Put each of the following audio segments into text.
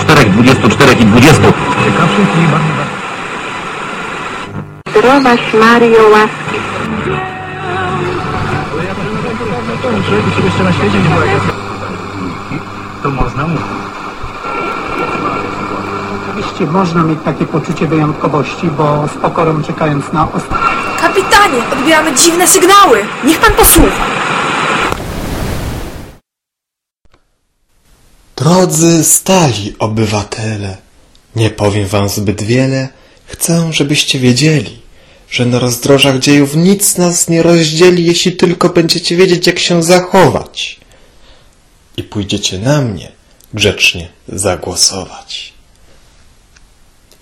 Czterech, dwudziestu czterech i dwudziestu. Ciekawszych i bardziej... Zdrowaś Mario łaski. Człowieku, jeszcze na świecie nie było jak ja... To można mówić. Oczywiście można mieć takie poczucie wyjątkowości, bo z pokorą czekając na ostatnie. Kapitanie, odbieramy dziwne sygnały. Niech pan posłucha. Drodzy stali obywatele, nie powiem wam zbyt wiele, chcę, żebyście wiedzieli, że na rozdrożach dziejów nic nas nie rozdzieli, jeśli tylko będziecie wiedzieć, jak się zachować. I pójdziecie na mnie grzecznie zagłosować.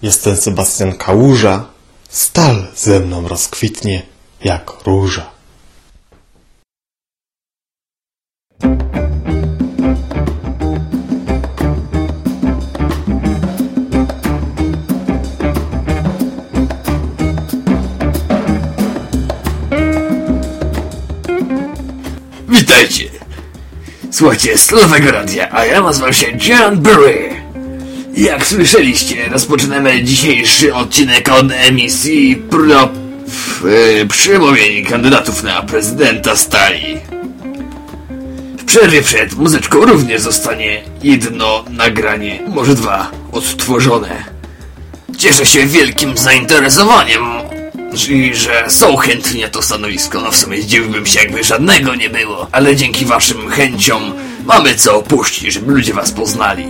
Jestem Sebastian Kałuża, stal ze mną rozkwitnie jak róża. Witajcie! Słuchajcie, z Nowego Radia, a ja nazywam się John Burry. Jak słyszeliście, rozpoczynamy dzisiejszy odcinek od emisji pro... Yy, przemówień kandydatów na prezydenta Stali. W przerwie przed muzyczką również zostanie jedno nagranie, może dwa, odtworzone. Cieszę się wielkim zainteresowaniem i że są chętni na to stanowisko. No w sumie zdziwiłbym się, jakby żadnego nie było. Ale dzięki waszym chęciom mamy co opuścić, żeby ludzie was poznali.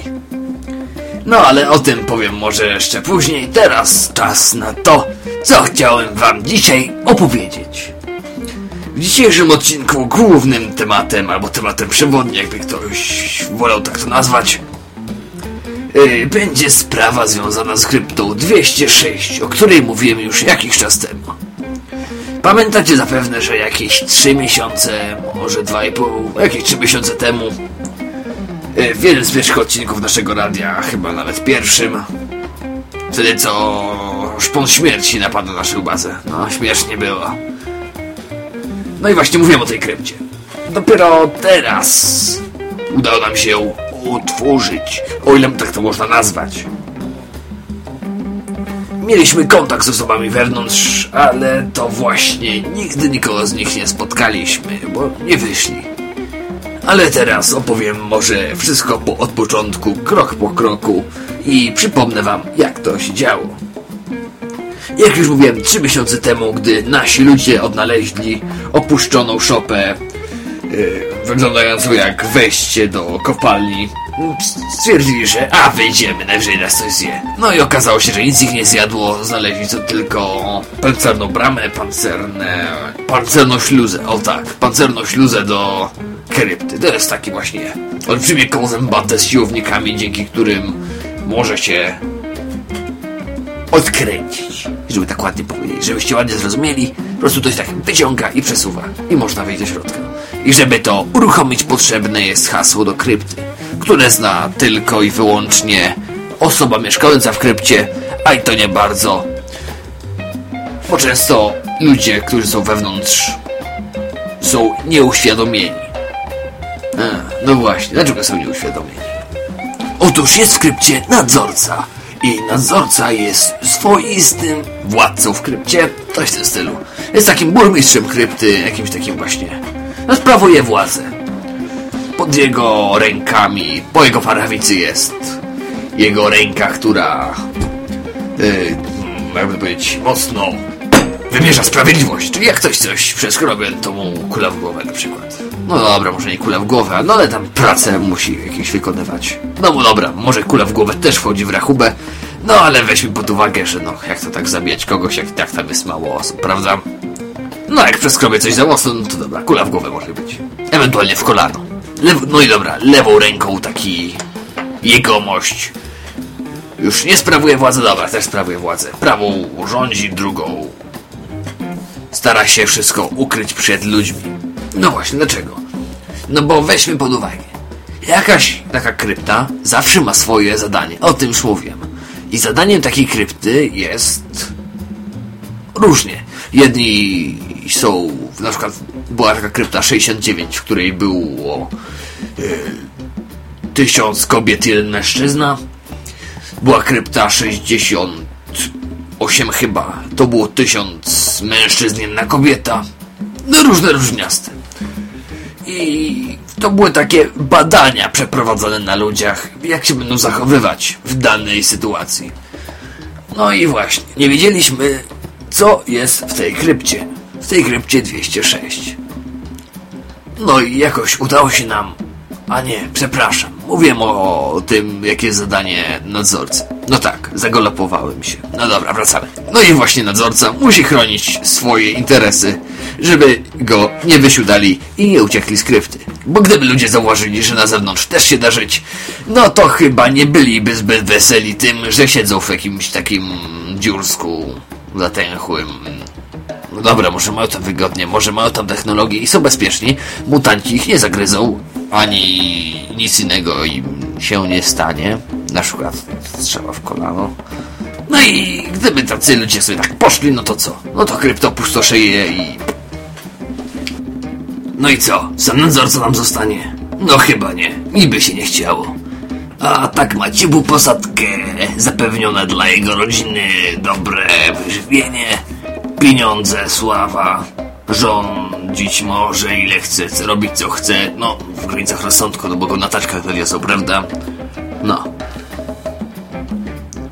No ale o tym powiem może jeszcze później. Teraz czas na to, co chciałem wam dzisiaj opowiedzieć. W dzisiejszym odcinku głównym tematem, albo tematem przewodnim, jakby ktoś wolał tak to nazwać, będzie sprawa związana z kryptą 206, o której mówiłem już jakiś czas temu. Pamiętacie zapewne, że jakieś 3 miesiące, może 2,5, jakieś 3 miesiące temu yy, w jednym z pierwszych odcinków naszego radia, chyba nawet pierwszym, wtedy co szpon śmierci napadł na naszą bazę. No, śmiesznie było. No i właśnie mówiłem o tej krypcie. Dopiero teraz udało nam się ją utworzyć, o ile tak to można nazwać. Mieliśmy kontakt z osobami wewnątrz, ale to właśnie nigdy nikogo z nich nie spotkaliśmy, bo nie wyszli. Ale teraz opowiem może wszystko po, od początku, krok po kroku i przypomnę wam, jak to się działo. Jak już mówiłem, trzy miesiące temu, gdy nasi ludzie odnaleźli opuszczoną szopę yy, wyglądającą jak wejście do kopalni, stwierdzili, że a wyjdziemy, najwyżej nas coś zje. No i okazało się, że nic ich nie zjadło, znaleźli co tylko pancerną bramę, pancerne... pancerną śluzę, o tak, pancerną śluzę do krypty. To jest taki właśnie olbrzymie koło zębate z siłownikami, dzięki którym może się odkręcić. Żeby tak ładnie powiedzieć, żebyście ładnie zrozumieli, po prostu to się tak wyciąga i przesuwa i można wejść do środka. I żeby to uruchomić potrzebne jest hasło do krypty, które zna tylko i wyłącznie osoba mieszkająca w krypcie, a i to nie bardzo. Bo często ludzie, którzy są wewnątrz są nieuświadomieni. A, no właśnie, dlaczego są nieuświadomieni? Otóż jest w krypcie nadzorca. I nadzorca jest swoistym władcą w krypcie, coś w tym stylu. Jest takim burmistrzem krypty, jakimś takim właśnie. Sprawuje władzę. Pod jego rękami, po jego parawicy jest jego ręka, która, yy, jakby powiedzieć, mocno wymierza sprawiedliwość. Czyli jak ktoś coś przeskrobię, to mu kula w głowę na przykład. No dobra, może nie kula w głowę, no ale tam pracę musi jakieś wykonywać. No bo dobra, może kula w głowę też wchodzi w rachubę, no ale weźmy pod uwagę, że no jak to tak zabijać kogoś, jak tak tam jest mało osób, prawda? No jak przeskrobię coś za mocno, no to dobra, kula w głowę może być. Ewentualnie w kolano. Lew no i dobra, lewą ręką taki jegomość. Już nie sprawuje władzy, dobra, też sprawuje władzę. Prawą rządzi, drugą stara się wszystko ukryć przed ludźmi. No właśnie, dlaczego? No bo weźmy pod uwagę. Jakaś taka krypta zawsze ma swoje zadanie. O tym już mówiłem. I zadaniem takiej krypty jest różnie. Jedni są, na przykład była taka krypta 69, w której było yy, tysiąc kobiet, jeden mężczyzna. Była krypta 68 chyba. To było tysiąc mężczyzn, jedna kobieta. No różne różniaste. I to były takie badania przeprowadzone na ludziach, jak się będą zachowywać w danej sytuacji. No i właśnie, nie wiedzieliśmy, co jest w tej krypcie. W tej krypcie 206. No i jakoś udało się nam. A nie, przepraszam. Mówiłem o tym, jakie jest zadanie nadzorcy. No tak, zagolopowałem się. No dobra, wracamy. No i właśnie nadzorca musi chronić swoje interesy, żeby go nie wysiudali i nie uciekli z krypty. Bo gdyby ludzie zauważyli, że na zewnątrz też się da żyć, no to chyba nie byliby zbyt weseli tym, że siedzą w jakimś takim dziursku zatęchłym. No dobra, może mają tam wygodnie, może mają tam technologię i są bezpieczni. Mutanci ich nie zagryzą, ani nic innego im się nie stanie. Na przykład strzała w kolano. No i gdyby tacy ludzie sobie tak poszli, no to co? No to krypto pustoszeje i... No i co? Sam nadzorca nam zostanie? No chyba nie. Mi by się nie chciało. A tak ma ciepłą posadkę, zapewnione dla jego rodziny dobre wyżywienie, pieniądze, sława, rządzić może ile chce, robić co chce, no w granicach rozsądku, no bo go na taczkach wiedzą, prawda? No.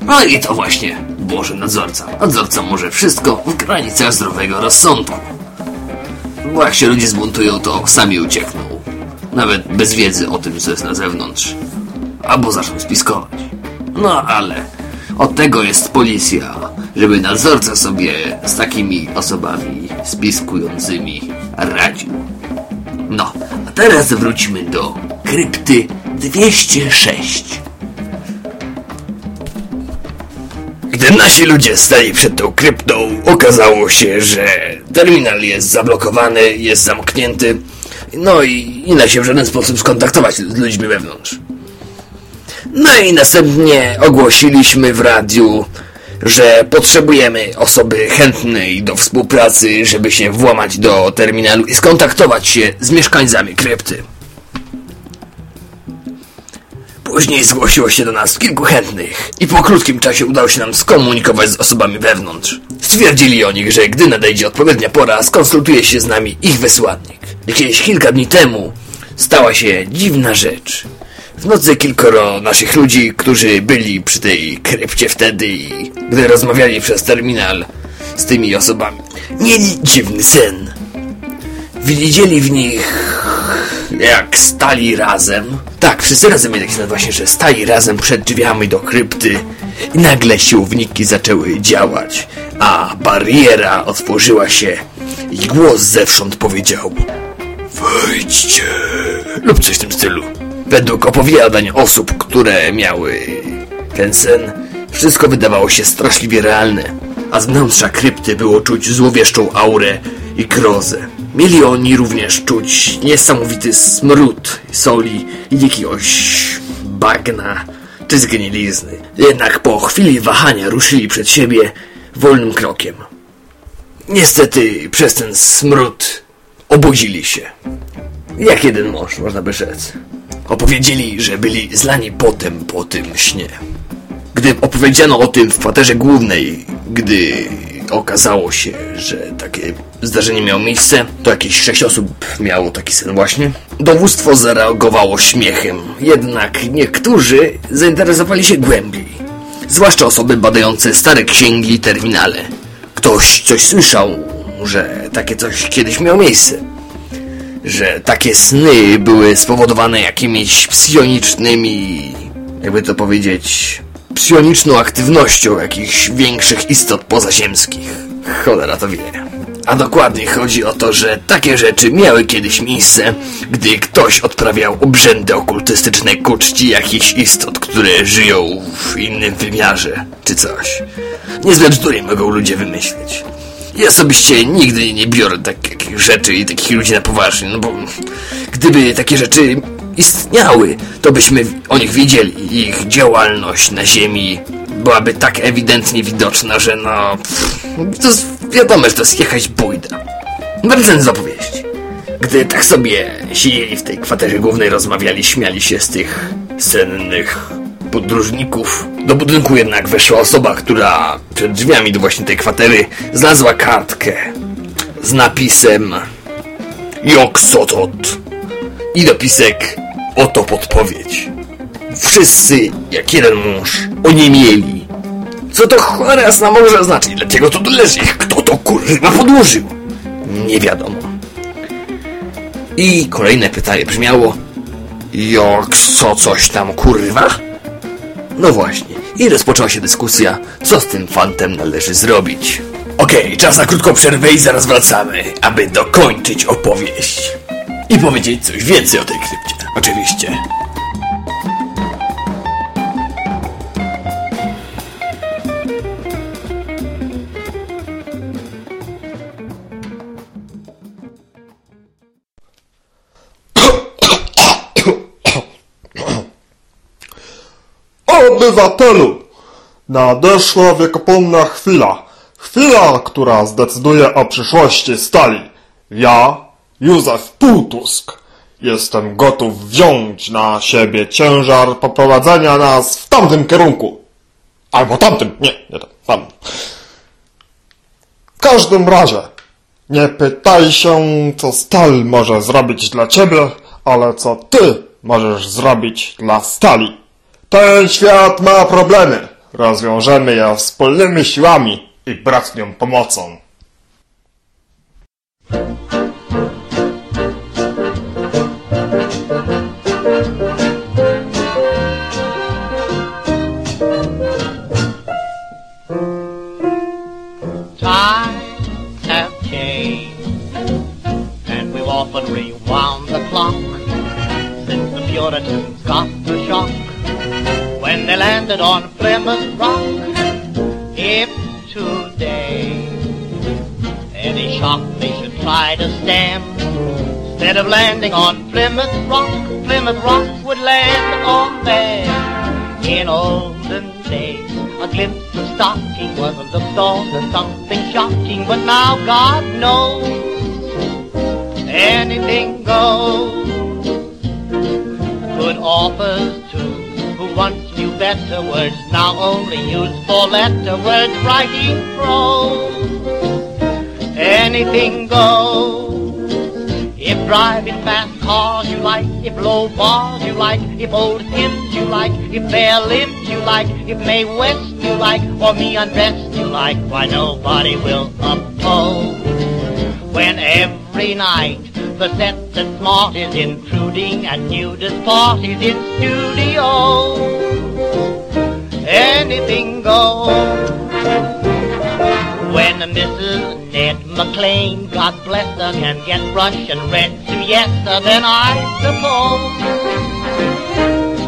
No i to właśnie, Boże nadzorca. Nadzorca może wszystko w granicach zdrowego rozsądku. Bo jak się ludzie zbuntują, to sami uciekną. Nawet bez wiedzy o tym, co jest na zewnątrz. Albo zaczną spiskować. No ale od tego jest policja, żeby nadzorca sobie z takimi osobami spiskującymi radził. No, a teraz wróćmy do krypty 206. Gdy nasi ludzie stali przed tą kryptą, okazało się, że terminal jest zablokowany, jest zamknięty, no i nie da się w żaden sposób skontaktować z ludźmi wewnątrz. No i następnie ogłosiliśmy w radiu, że potrzebujemy osoby chętnej do współpracy, żeby się włamać do terminalu i skontaktować się z mieszkańcami krypty. Później zgłosiło się do nas kilku chętnych i po krótkim czasie udało się nam skomunikować z osobami wewnątrz. Stwierdzili oni, że gdy nadejdzie odpowiednia pora, skonsultuje się z nami ich wysłannik. Jakieś kilka dni temu stała się dziwna rzecz. W nocy kilkoro naszych ludzi, którzy byli przy tej krypcie wtedy i gdy rozmawiali przez terminal z tymi osobami, mieli dziwny sen. Widzieli w nich jak stali razem. Tak, wszyscy razem mieli taki sen właśnie, że stali razem przed drzwiami do krypty i nagle siłowniki zaczęły działać, a bariera otworzyła się i głos zewsząd powiedział Wejdźcie lub coś w tym stylu. Według opowiadań osób, które miały ten sen, wszystko wydawało się straszliwie realne, a z wnętrza krypty było czuć złowieszczą aurę i grozę. Mieli oni również czuć niesamowity smród soli i jakiegoś bagna czy zgnilizny. Jednak po chwili wahania ruszyli przed siebie wolnym krokiem. Niestety przez ten smród obudzili się. Jak jeden mąż, można by rzec. Opowiedzieli, że byli zlani potem po tym śnie. Gdy opowiedziano o tym w kwaterze głównej, gdy okazało się, że takie zdarzenie miało miejsce, to jakieś sześć osób miało taki sen właśnie. Dowództwo zareagowało śmiechem, jednak niektórzy zainteresowali się głębiej. Zwłaszcza osoby badające stare księgi i terminale. Ktoś coś słyszał, że takie coś kiedyś miało miejsce że takie sny były spowodowane jakimiś psionicznymi, jakby to powiedzieć, psioniczną aktywnością jakichś większych istot pozaziemskich. Cholera to wie. A dokładnie chodzi o to, że takie rzeczy miały kiedyś miejsce, gdy ktoś odprawiał obrzędy okultystycznej ku czci jakichś istot, które żyją w innym wymiarze, czy coś. Niezłe bzdury mogą ludzie wymyśleć. Ja osobiście nigdy nie biorę takich rzeczy i takich ludzi na poważnie, no bo gdyby takie rzeczy istniały, to byśmy o nich wiedzieli. Ich działalność na Ziemi byłaby tak ewidentnie widoczna, że no... Pff, to jest wiadomo, że to jest jakaś bójda. Wracając do opowieści. Gdy tak sobie siedzieli w tej kwaterze głównej, rozmawiali, śmiali się z tych sennych podróżników. Do budynku jednak weszła osoba, która przed drzwiami do właśnie tej kwatery znalazła kartkę z napisem Joksotot i dopisek Oto podpowiedź. Wszyscy, jak jeden mąż, oniemieli. Co to cholera jasna może znaczyć? Dlaczego to leży? Kto to kurwa podłożył? Nie wiadomo. I kolejne pytanie brzmiało Jak co coś tam kurwa? No właśnie. I rozpoczęła się dyskusja, co z tym fantem należy zrobić. Okej, czas na krótką przerwę i zaraz wracamy, aby dokończyć opowieść. I powiedzieć coś więcej o tej krypcie. Oczywiście. Obywatelu! Nadeszła wiekopomna chwila. Chwila, która zdecyduje o przyszłości stali. Ja, Józef Półtusk, jestem gotów wziąć na siebie ciężar poprowadzenia nas w tamtym kierunku. Albo tamtym, nie, nie tam, tam. W każdym razie, nie pytaj się, co stal może zrobić dla ciebie, ale co ty możesz zrobić dla stali. Ten świat ma problemy. Rozwiążemy je wspólnymi siłami i bratnią pomocą. Instead of landing on Plymouth Rock, Plymouth Rock would land on them. In olden days, a glimpse of stocking was looked on as something shocking, but now God knows anything goes. Good authors too, who once knew better words, now only use four letter words writing prose. Anything goes. If driving fast cars you like, if low bars you like, if old hymns you like, if bare limbs you like, if May West you like, or me undressed you like, why nobody will oppose. When every night the set that smart is intruding and nudist parties in studio. Anything goes. When the Mrs. Ned McLean, God bless her, can get Russian red siesta, then I suppose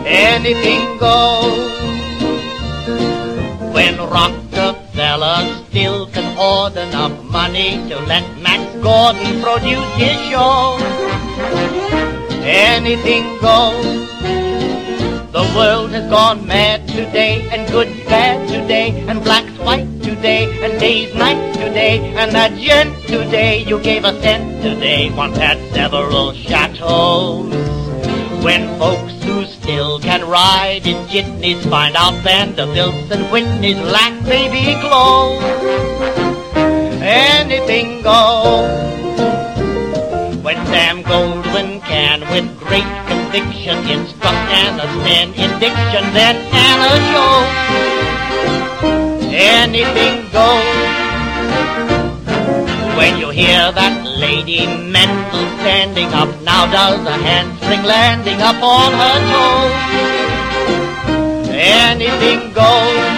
anything goes. When Rockefeller still can hoard enough money to let Max Gordon produce his show, anything goes. The world has gone mad today, and good's bad today, and black's white today, and day's night today, and that gent today you gave a cent today once had several chateaus. When folks who still can ride in jitneys find out Vanderbilts and Whitneys lack baby clothes, anything goes. When Sam Goldwyn can, with great conviction, instruct Anna Sten in diction, then Anna shows anything goes. When you hear that lady Mendel standing up, now does a handspring landing up on her toes. Anything goes.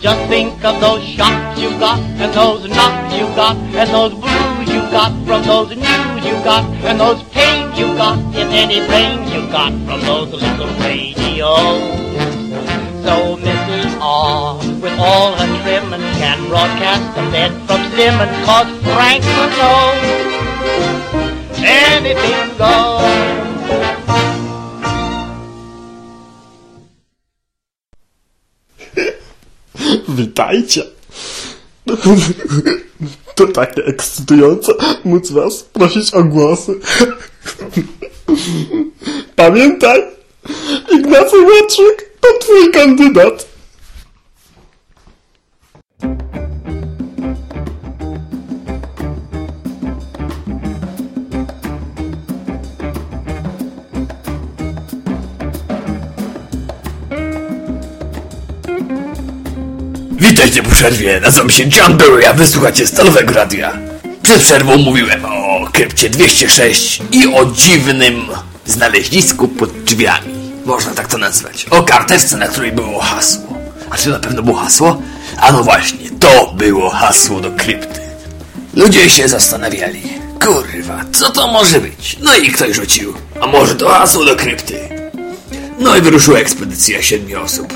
Just think of those shocks you got, and those knocks you got, and those blues you got from those news you got, and those pains you got, if any brains you got from those little radios. So Mrs. R, with all her trimming, can broadcast the bed from Simmons, cause Frank will know anything goes. Witajcie! To takie ekscytujące móc was prosić o głosy. Pamiętaj, Ignacy Łaczyk to twój kandydat. Witajcie po przerwie, nazywam się John Berry, a wysłuchacie Stalowego Radia. Przed przerwą mówiłem o krypcie 206 i o dziwnym znaleźlisku pod drzwiami. Można tak to nazwać. O karteczce, na której było hasło. A czy na pewno było hasło? A no właśnie, to było hasło do krypty. Ludzie się zastanawiali. Kurwa, co to może być? No i ktoś rzucił. A może to hasło do krypty? No i wyruszyła ekspedycja siedmiu osób.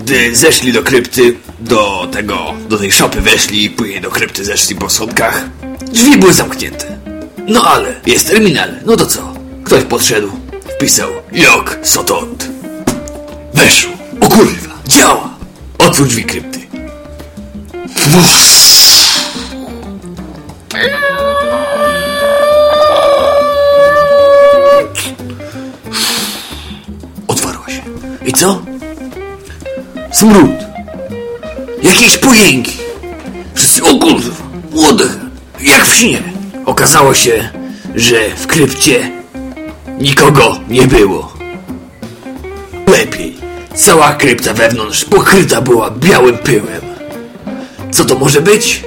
Gdy zeszli do krypty, do tego, do tej szopy weszli, później do krypty zeszli po schodkach, drzwi były zamknięte. No ale, jest terminal, no to co? Ktoś podszedł, wpisał Jok Sotot. Weszł. O kurwa, działa! Otwórz drzwi krypty. Otwarła się. I co? Smród. Jakieś pojęki. Wszyscy, o kurwa, młodych, jak w śnie. Okazało się, że w krypcie nikogo nie było. Lepiej. Cała krypta wewnątrz pokryta była białym pyłem. Co to może być?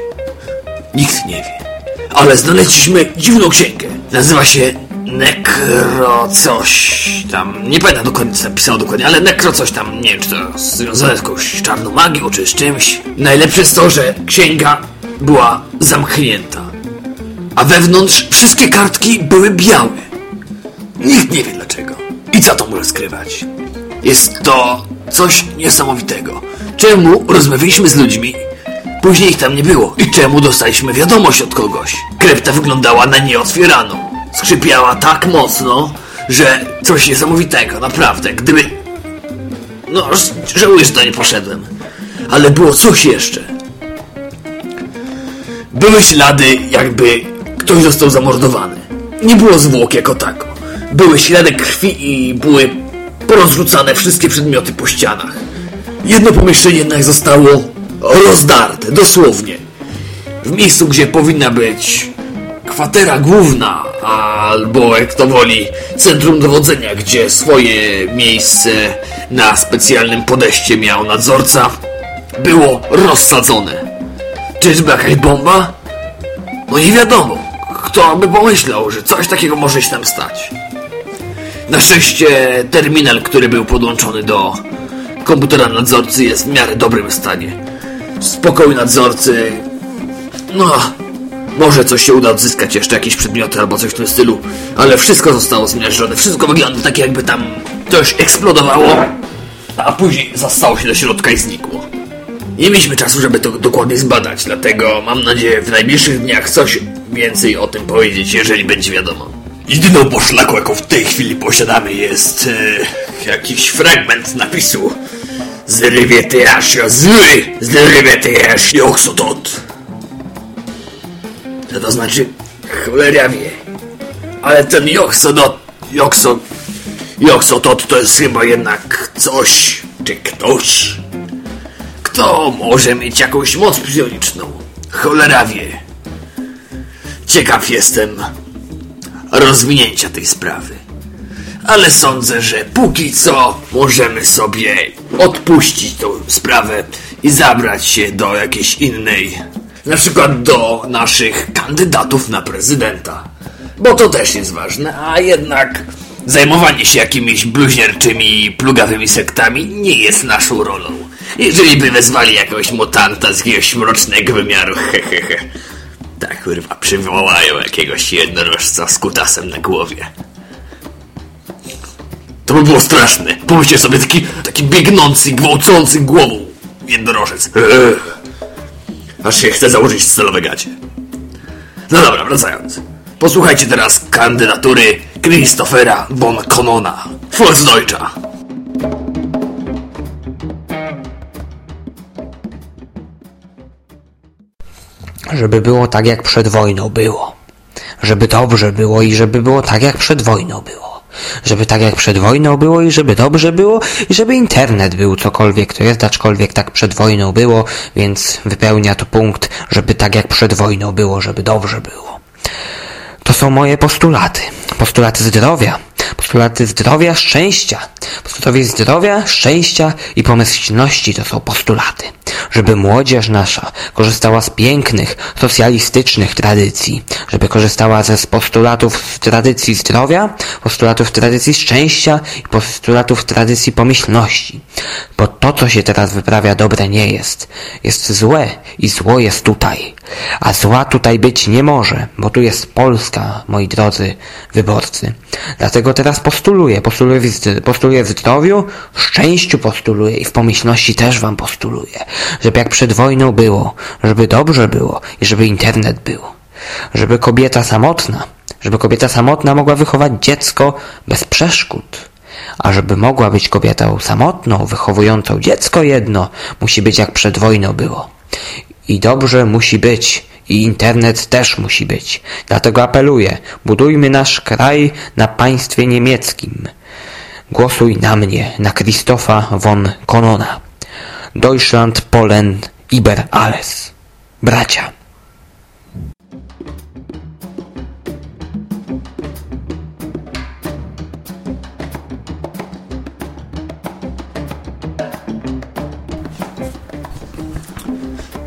Nikt nie wie. Ale znaleźliśmy dziwną księgę. Nazywa się Nekro coś tam. Nie pamiętam dokładnie co napisało dokładnie, ale nekro coś tam. Nie wiem czy to związane z jakąś czarną magią czy z czymś. Najlepsze jest to, że księga była zamknięta. A wewnątrz wszystkie kartki były białe. Nikt nie wie dlaczego. I co to może skrywać? Jest to coś niesamowitego. Czemu rozmawialiśmy z ludźmi, później ich tam nie było? I czemu dostaliśmy wiadomość od kogoś? Krypta wyglądała na nieotwieraną. Skrzypiała tak mocno, że coś niesamowitego, naprawdę. Gdyby... No, żałuję, że to nie poszedłem. Ale było coś jeszcze. Były ślady, jakby ktoś został zamordowany. Nie było zwłok jako tako. Były ślady krwi i były porozrzucane wszystkie przedmioty po ścianach. Jedno pomieszczenie jednak zostało rozdarte, dosłownie. W miejscu, gdzie powinna być kwatera główna, albo jak to woli, centrum dowodzenia, gdzie swoje miejsce na specjalnym podejście miał nadzorca, było rozsadzone. Czyżby jakaś bomba? No nie wiadomo. Kto by pomyślał, że coś takiego może się tam stać. Na szczęście terminal, który był podłączony do komputera nadzorcy jest w miarę dobrym stanie. Spokój nadzorcy... No, może coś się uda odzyskać, jeszcze jakieś przedmioty albo coś w tym stylu, ale wszystko zostało zmierzone, wszystko wygląda tak jakby tam coś eksplodowało, a później zastało się do środka i znikło. Nie mieliśmy czasu, żeby to dokładnie zbadać, dlatego mam nadzieję w najbliższych dniach coś więcej o tym powiedzieć, jeżeli będzie wiadomo. Jedyną poszlaką, jaką w tej chwili posiadamy jest e, jakiś fragment napisu Zrywie ty aż zły, zrywie ty aż joksotot. Co to znaczy? Cholera wie. Ale ten joksodot, jokso, joksotot to jest chyba jednak coś, czy ktoś, kto może mieć jakąś moc psioniczną. Cholera wie. Ciekaw jestem rozwinięcia tej sprawy. Ale sądzę, że póki co możemy sobie odpuścić tą sprawę i zabrać się do jakiejś innej, na przykład do naszych kandydatów na prezydenta. Bo to też jest ważne, a jednak zajmowanie się jakimiś bluźnierczymi, plugawymi sektami nie jest naszą rolą. Jeżeli by wezwali jakiegoś mutanta z jakiegoś mrocznego wymiaru, hehehe. Tak, kurwa, przywołają jakiegoś jednorożca z kutasem na głowie. To by było straszne. Pomyślcie sobie, taki, taki biegnący, gwałcący głową jednorożec. Eee. Aż się chce założyć celowe gacie. No dobra, wracając. Posłuchajcie teraz kandydatury Christophera von Konona. Volksdeutscha. Żeby było tak jak przed wojną było. Żeby dobrze było i żeby było tak jak przed wojną było. Żeby tak jak przed wojną było i żeby dobrze było i żeby internet był cokolwiek to jest, aczkolwiek tak przed wojną było, więc wypełnia to punkt, żeby tak jak przed wojną było, żeby dobrze było. To są moje postulaty. Postulaty zdrowia. Postulaty zdrowia, szczęścia. Postulaty zdrowia, szczęścia i pomyślności to są postulaty. Żeby młodzież nasza korzystała z pięknych, socjalistycznych tradycji. Żeby korzystała ze z postulatów tradycji zdrowia, postulatów tradycji szczęścia i postulatów tradycji pomyślności. Bo to, co się teraz wyprawia, dobre nie jest. Jest złe i zło jest tutaj. A zła tutaj być nie może, bo tu jest Polska, moi drodzy wyborcy. Dlatego teraz postuluję, postuluję w, postuluję w zdrowiu, szczęściu postuluję i w pomyślności też wam postuluję. Żeby jak przed wojną było, żeby dobrze było i żeby internet był. Żeby kobieta samotna, żeby kobieta samotna mogła wychować dziecko bez przeszkód. A żeby mogła być kobietą samotną, wychowującą dziecko jedno, musi być jak przed wojną było. I dobrze musi być. I internet też musi być. Dlatego apeluję, budujmy nasz kraj na państwie niemieckim. Głosuj na mnie, na Christopha von Konona. Deutschland, Polen, Iber alles. Bracia.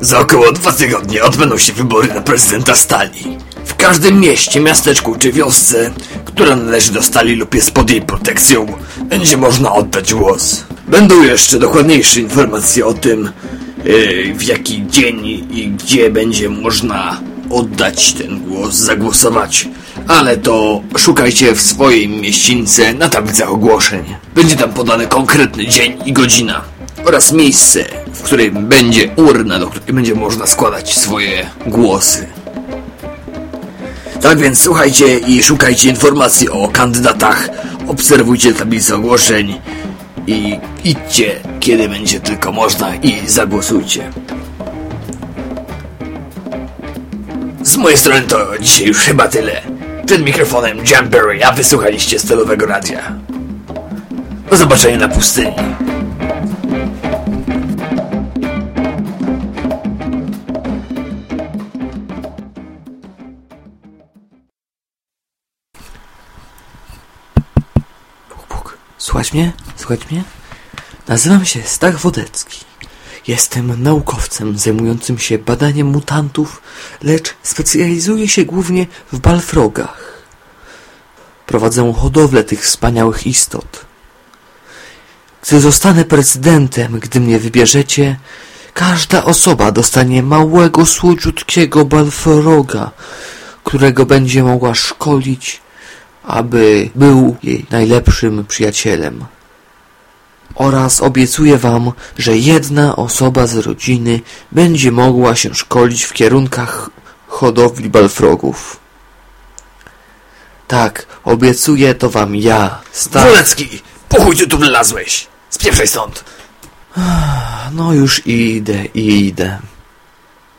Za około dwa tygodnie odbędą się wybory na prezydenta Stali. W każdym mieście, miasteczku czy wiosce, która należy do Stali lub jest pod jej protekcją, będzie można oddać głos. Będą jeszcze dokładniejsze informacje o tym, yy, w jaki dzień i gdzie będzie można oddać ten głos, zagłosować. Ale to szukajcie w swojej mieścińce na tablicach ogłoszeń. Będzie tam podany konkretny dzień i godzina oraz miejsce, w którym będzie urna, do której będzie można składać swoje głosy. Tak więc słuchajcie i szukajcie informacji o kandydatach, obserwujcie tablicę ogłoszeń i idźcie, kiedy będzie tylko można i zagłosujcie. Z mojej strony to dzisiaj już chyba tyle. Przed mikrofonem Jamberry, a wysłuchaliście stelowego radia. Do zobaczenia na pustyni. Słuchać mnie? Słuchać mnie? Nazywam się Stach Wodecki. Jestem naukowcem zajmującym się badaniem mutantów, lecz specjalizuję się głównie w balfrogach. Prowadzę hodowlę tych wspaniałych istot. Gdy zostanę prezydentem, gdy mnie wybierzecie, każda osoba dostanie małego, słodziutkiego balfroga, którego będzie mogła szkolić, aby był jej najlepszym przyjacielem. Oraz obiecuję wam, że jedna osoba z rodziny będzie mogła się szkolić w kierunkach hodowli balfrogów. Tak, obiecuję to wam ja, Stan... Wolecki, po chuj ty tu wlazłeś? Spieprzaj stąd. No już idę, idę.